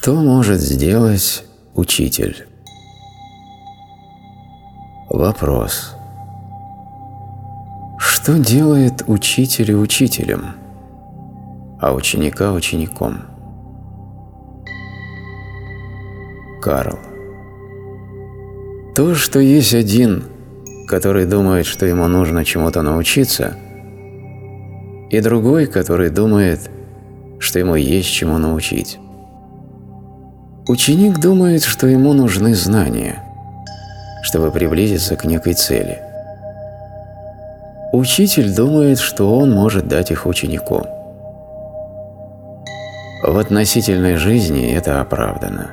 Что может сделать учитель? Вопрос. Что делает учитель учителем, а ученика учеником? Карл. То, что есть один, который думает, что ему нужно чему-то научиться, и другой, который думает, что ему есть чему научить. Ученик думает, что ему нужны знания, чтобы приблизиться к некой цели. Учитель думает, что он может дать их ученику. В относительной жизни это оправдано.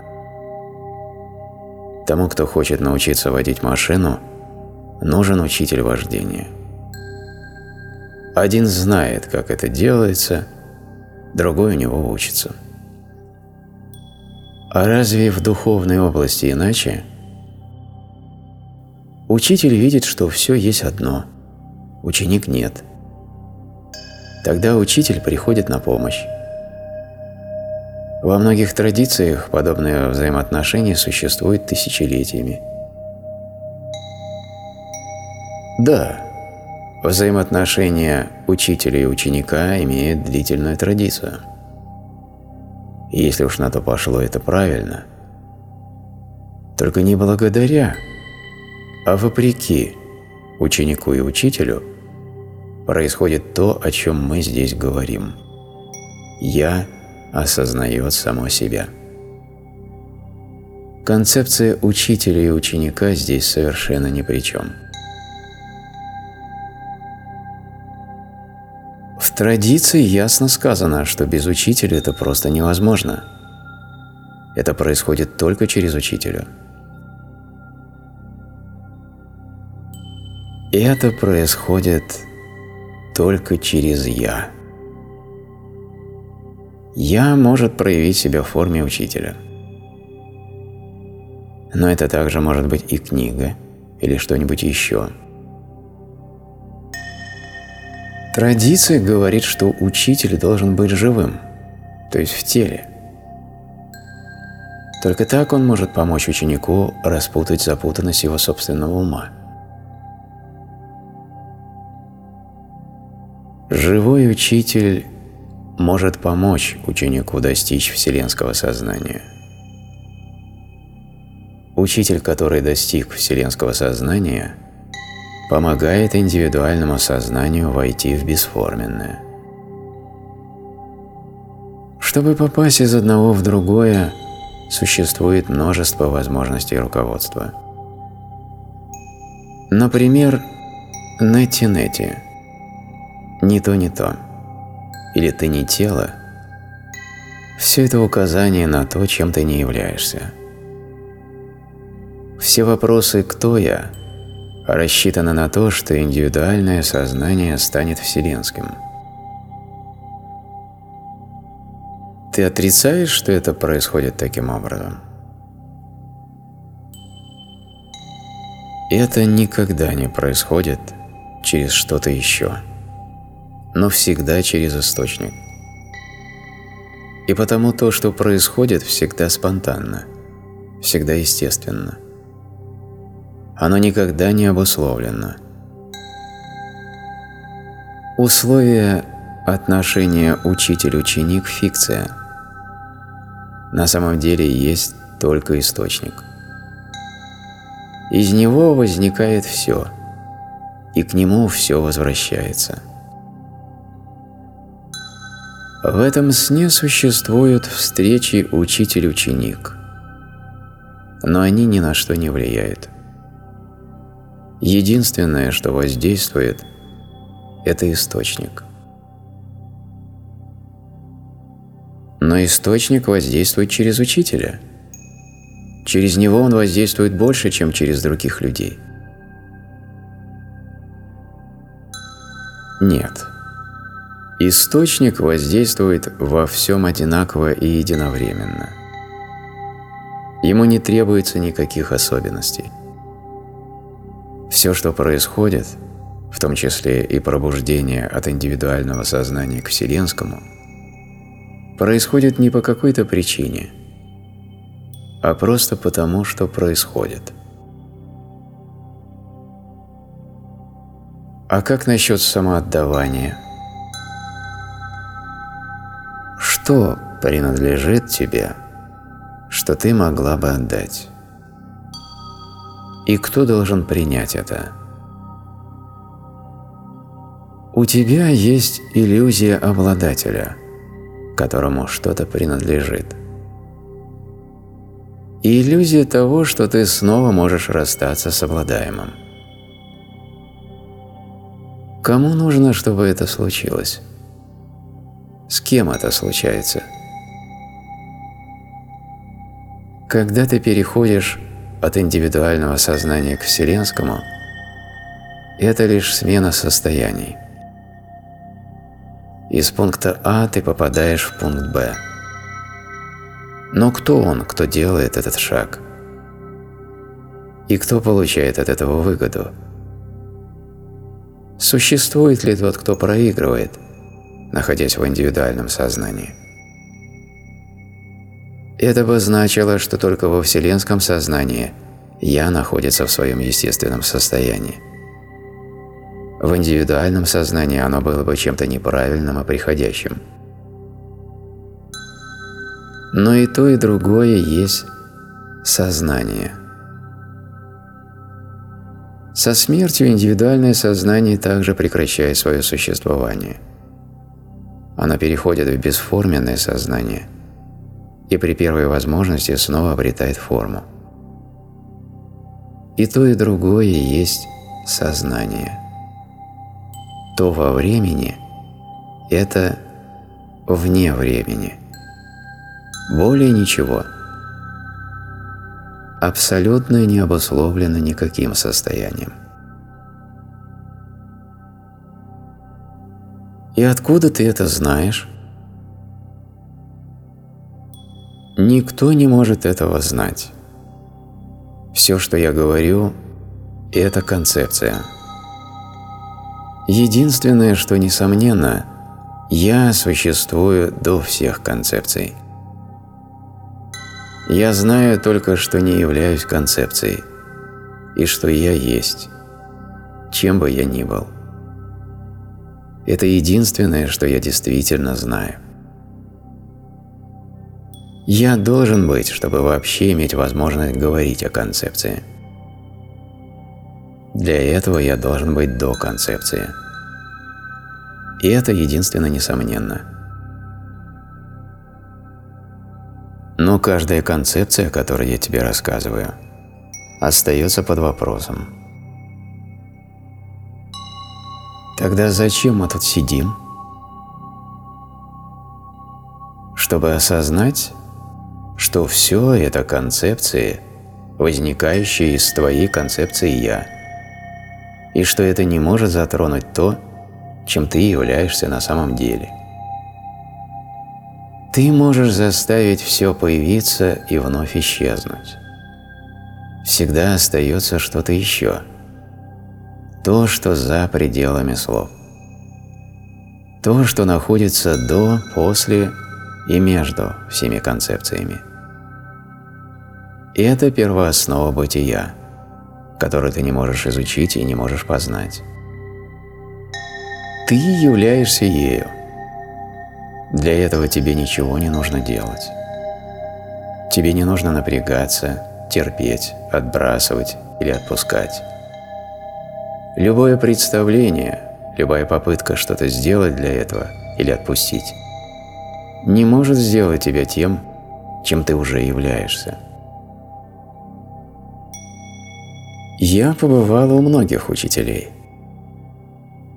Тому, кто хочет научиться водить машину, нужен учитель вождения. Один знает, как это делается, другой у него учится. А разве в духовной области иначе? Учитель видит, что все есть одно, ученик нет. Тогда учитель приходит на помощь. Во многих традициях подобные взаимоотношения существуют тысячелетиями. Да, взаимоотношения учителя и ученика имеют длительную традицию – если уж на то пошло, это правильно. Только не благодаря, а вопреки ученику и учителю происходит то, о чем мы здесь говорим. «Я» осознает само себя. Концепция учителя и ученика здесь совершенно ни при чем. Традиции ясно сказано, что без учителя это просто невозможно. Это происходит только через учителя. И это происходит только через «я». «Я» может проявить себя в форме учителя. Но это также может быть и книга, или что-нибудь еще – Традиция говорит, что учитель должен быть живым, то есть в теле. Только так он может помочь ученику распутать запутанность его собственного ума. Живой учитель может помочь ученику достичь вселенского сознания. Учитель, который достиг вселенского сознания – помогает индивидуальному сознанию войти в бесформенное. Чтобы попасть из одного в другое, существует множество возможностей руководства. Например, нети-нети. Не то, не то. Или ты не тело. Все это указание на то, чем ты не являешься. Все вопросы «кто я?» Рассчитана на то, что индивидуальное сознание станет вселенским. Ты отрицаешь, что это происходит таким образом? Это никогда не происходит через что-то еще, но всегда через источник. И потому то, что происходит, всегда спонтанно, всегда естественно оно никогда не обусловлено. Условия отношения учитель-ученик – фикция. На самом деле есть только источник. Из него возникает все, и к нему все возвращается. В этом сне существуют встречи учитель-ученик, но они ни на что не влияют. Единственное, что воздействует, это источник. Но источник воздействует через учителя. Через него он воздействует больше, чем через других людей. Нет. Источник воздействует во всем одинаково и единовременно. Ему не требуется никаких особенностей. Все, что происходит, в том числе и пробуждение от индивидуального сознания к вселенскому, происходит не по какой-то причине, а просто потому, что происходит. А как насчет самоотдавания? Что принадлежит тебе, что ты могла бы отдать? И кто должен принять это? У тебя есть иллюзия обладателя, которому что-то принадлежит. И иллюзия того, что ты снова можешь расстаться с обладаемым. Кому нужно, чтобы это случилось? С кем это случается? Когда ты переходишь от индивидуального сознания к вселенскому, это лишь смена состояний. Из пункта А ты попадаешь в пункт Б. Но кто он, кто делает этот шаг? И кто получает от этого выгоду? Существует ли тот, кто проигрывает – находясь в индивидуальном сознании. Это бы значило, что только во вселенском сознании «я» находится в своем естественном состоянии. В индивидуальном сознании оно было бы чем-то неправильным и приходящим. Но и то, и другое есть сознание. Со смертью индивидуальное сознание также прекращает свое существование – оно переходит в бесформенное сознание и при первой возможности снова обретает форму. И то, и другое есть сознание. То во времени – это вне времени. Более ничего. Абсолютно не обусловлено никаким состоянием. И откуда ты это знаешь? Никто не может этого знать. Все, что я говорю, это концепция. Единственное, что несомненно, я существую до всех концепций. Я знаю только, что не являюсь концепцией, и что я есть, чем бы я ни был. Это единственное, что я действительно знаю. Я должен быть, чтобы вообще иметь возможность говорить о концепции. Для этого я должен быть до концепции. И это единственно несомненно. Но каждая концепция, о которой я тебе рассказываю, остается под вопросом. Тогда зачем мы тут сидим? Чтобы осознать, что все это концепции, возникающие из твоей концепции «я», и что это не может затронуть то, чем ты являешься на самом деле. Ты можешь заставить все появиться и вновь исчезнуть. Всегда остается что-то еще – то, что за пределами слов. То, что находится до, после и между всеми концепциями. И это первооснова бытия, которую ты не можешь изучить и не можешь познать. Ты являешься ею. Для этого тебе ничего не нужно делать. Тебе не нужно напрягаться, терпеть, отбрасывать или отпускать. Любое представление, любая попытка что-то сделать для этого или отпустить, не может сделать тебя тем, чем ты уже являешься. Я побывал у многих учителей.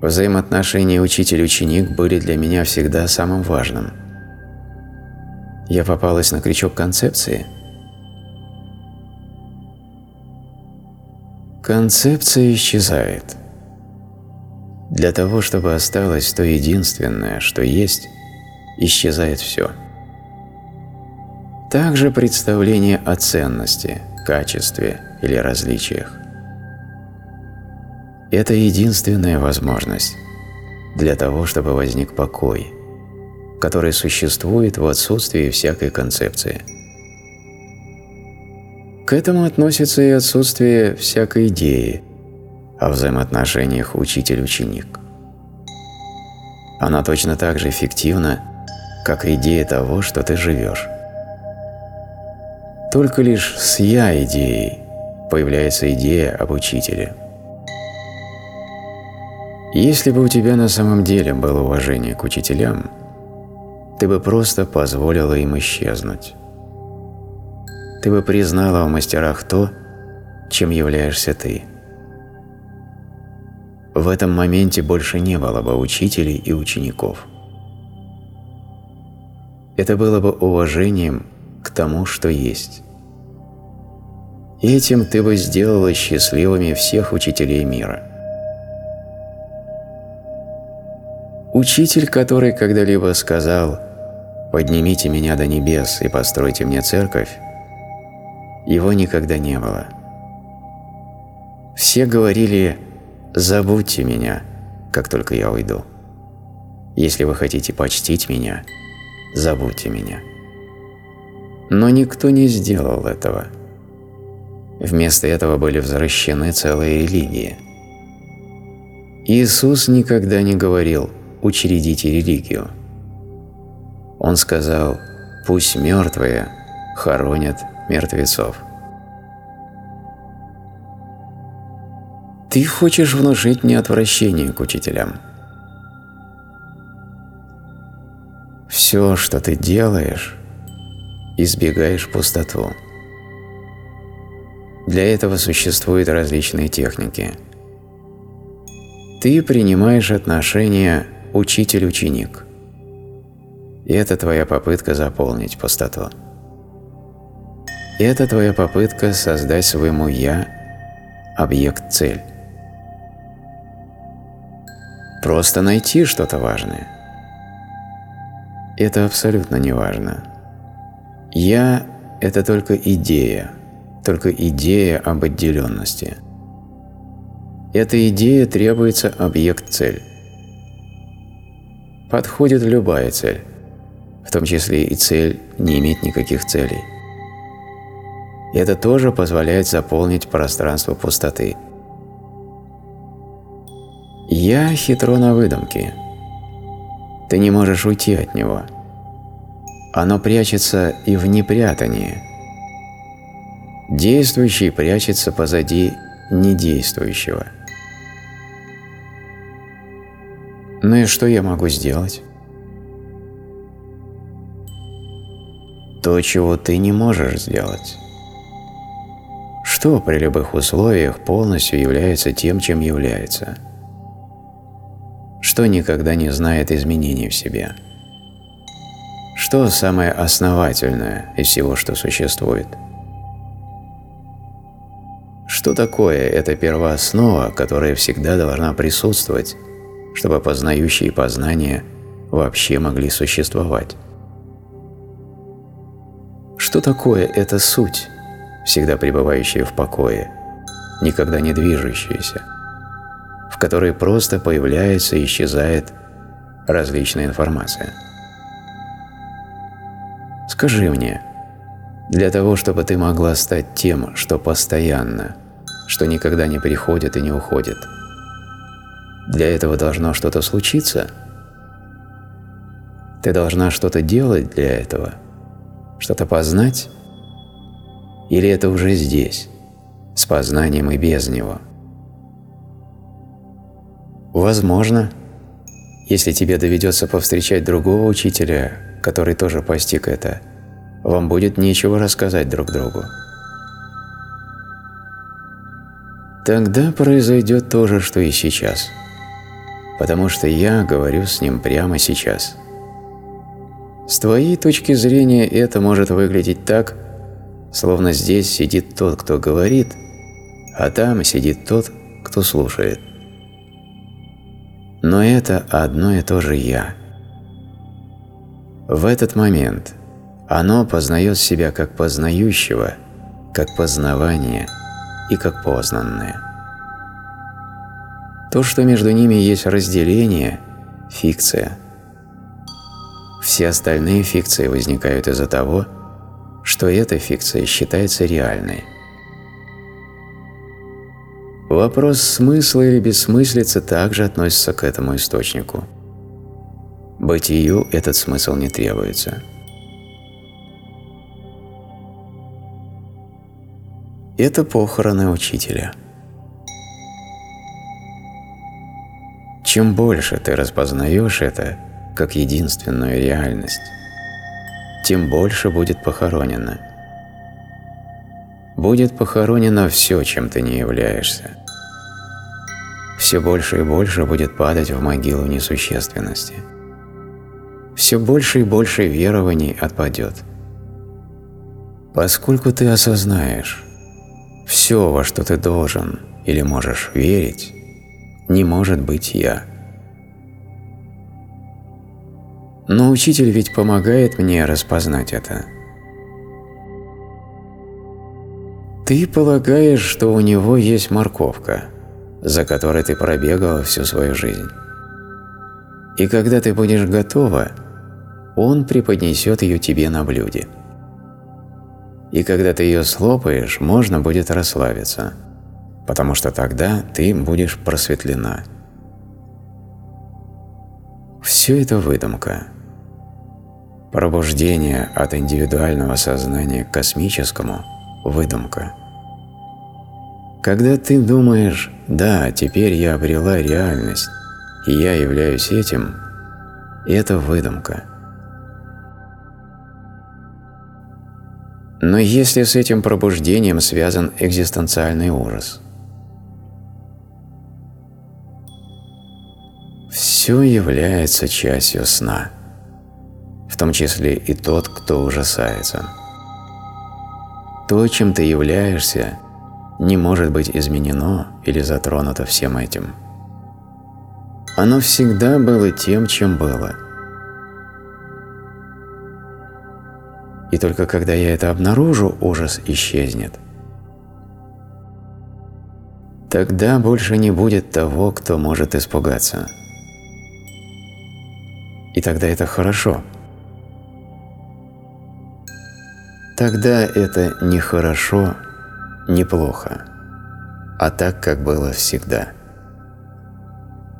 Взаимоотношения учитель-ученик были для меня всегда самым важным. Я попалась на крючок концепции – Концепция исчезает. Для того, чтобы осталось то единственное, что есть, исчезает все. Также представление о ценности, качестве или различиях. Это единственная возможность для того, чтобы возник покой, который существует в отсутствии всякой концепции. К этому относится и отсутствие всякой идеи о взаимоотношениях учитель-ученик. Она точно так же эффективна, как идея того, что ты живешь. Только лишь с «я» появляется идея об учителе. Если бы у тебя на самом деле было уважение к учителям, ты бы просто позволила им исчезнуть. Ты бы признала в мастерах то, чем являешься ты. В этом моменте больше не было бы учителей и учеников. Это было бы уважением к тому, что есть. Этим ты бы сделала счастливыми всех учителей мира. Учитель, который когда-либо сказал «Поднимите меня до небес и постройте мне церковь», его никогда не было. Все говорили «Забудьте меня, как только я уйду. Если вы хотите почтить меня, забудьте меня». Но никто не сделал этого. Вместо этого были возвращены целые религии. Иисус никогда не говорил «учредите религию». Он сказал «пусть мертвые хоронят мертвецов». Ты хочешь внушить мне отвращение к учителям. Все, что ты делаешь, избегаешь пустоту. Для этого существуют различные техники. Ты принимаешь отношения учитель-ученик. И это твоя попытка заполнить пустоту. И это твоя попытка создать своему «я» объект-цель. Просто найти что-то важное. Это абсолютно не важно. «Я» – это только идея, только идея об отделенности. Эта идея требуется объект-цель. Подходит любая цель, в том числе и цель не иметь никаких целей. Это тоже позволяет заполнить пространство пустоты. «Я» хитро на выдумке. Ты не можешь уйти от него – оно прячется и в непрятании. Действующий прячется позади недействующего. Ну и что я могу сделать? То, чего ты не можешь сделать. Что при любых условиях полностью является тем, чем является? Что никогда не знает изменений в себе? Что самое основательное из всего, что существует? Что такое эта первооснова, которая всегда должна присутствовать, чтобы познающие познания вообще могли существовать? Что такое эта суть, всегда пребывающая в покое, никогда не движущаяся, которой просто появляется и исчезает различная информация? Скажи мне, для того, чтобы ты могла стать тем, что постоянно, что никогда не приходит и не уходит, для этого должно что-то случиться? Ты должна что-то делать для этого? Что-то познать? Или это уже здесь, с познанием и без него? Возможно, если тебе доведется повстречать другого учителя, который тоже постиг это, вам будет нечего рассказать друг другу. Тогда произойдет то же, что и сейчас, потому что я говорю с ним прямо сейчас. С твоей точки зрения это может выглядеть так, словно здесь сидит тот, кто говорит, а там сидит тот, кто слушает. Но это одно и то же «я». В этот момент оно познает себя как познающего, как познавание и как познанное. То, что между ними есть разделение – фикция. Все остальные фикции возникают из-за того, что эта фикция считается реальной – Вопрос смысла или бессмыслицы также относится к этому источнику. Бытию этот смысл не требуется. Это похороны учителя. Чем больше ты распознаешь это как единственную реальность, тем больше будет похоронено. Будет похоронено все, чем ты не являешься. Все больше и больше будет падать в могилу несущественности. Все больше и больше верований отпадет. Поскольку ты осознаешь, все, во что ты должен или можешь верить, не может быть «я». Но учитель ведь помогает мне распознать это. Ты полагаешь, что у него есть морковка, за которой ты пробегала всю свою жизнь. И когда ты будешь готова, он преподнесет ее тебе на блюде. И когда ты ее слопаешь, можно будет расслабиться, потому что тогда ты будешь просветлена. Все это выдумка. Пробуждение от индивидуального сознания к космическому – выдумка. Когда ты думаешь «да, теперь я обрела реальность, и я являюсь этим», это выдумка. Но если с этим пробуждением связан экзистенциальный ужас? Все является частью сна в том числе и тот, кто ужасается. То, чем ты являешься, не может быть изменено или затронуто всем этим. Оно всегда было тем, чем было. И только когда я это обнаружу, ужас исчезнет. Тогда больше не будет того, кто может испугаться. И тогда это хорошо – Тогда это не хорошо, не плохо, а так, как было всегда.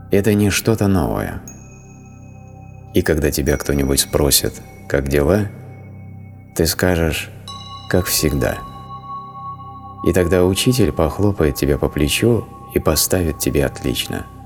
Это не что-то новое. И когда тебя кто-нибудь спросит, как дела, ты скажешь, как всегда. И тогда учитель похлопает тебя по плечу и поставит тебе отлично –